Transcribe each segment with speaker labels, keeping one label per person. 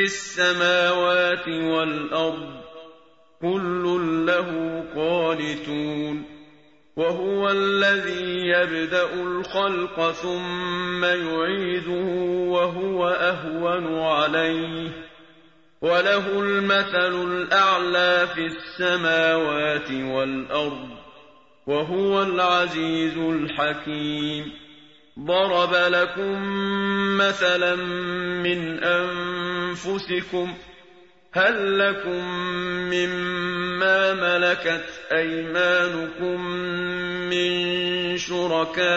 Speaker 1: في السماوات والأرض كل له قانتون وهو الذي يبدأ الخلق ثم يعيده وهو أهون عليه وله المثل الأعلى في السماوات والأرض وهو العزيز الحكيم. ضرب لكم مثلا من أنفسكم هل لكم مما ملكت أيمانكم من شركاء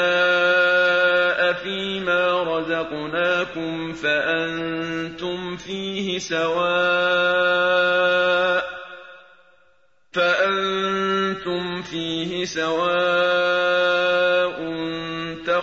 Speaker 1: فيما رزقناكم فأنتم فيه سواء فأنتم فيه سواء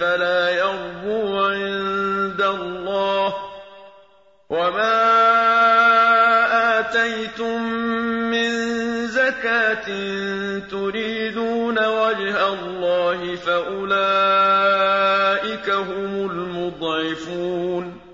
Speaker 1: فلا يربو عند الله وما آتيتم من زكاة تريدون وجه الله فأولئك هم المضعفون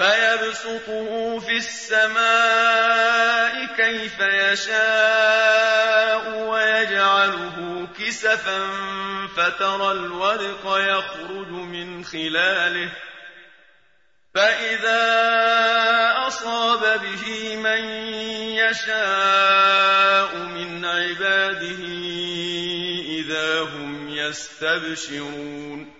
Speaker 1: فيبسطه في السماء كيف يشاء ويجعله كسفا فترى الودق يخرج من خلاله. فإذا أصاب به من يشاء من عباده إذا هم يستبشرون.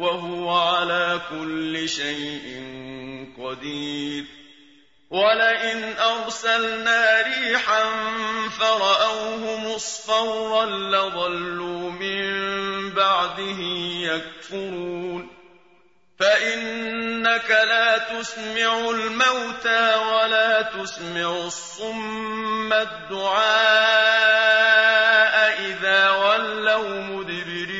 Speaker 1: وهو على كل شيء قدير. ولئن أرسلنا ريحا فرأوه مصفرا لظلوا من بعده يكفرون. فإنك لا تسمع الموتى ولا تسمع الصم الدعاء إذا ولوا مدبرين.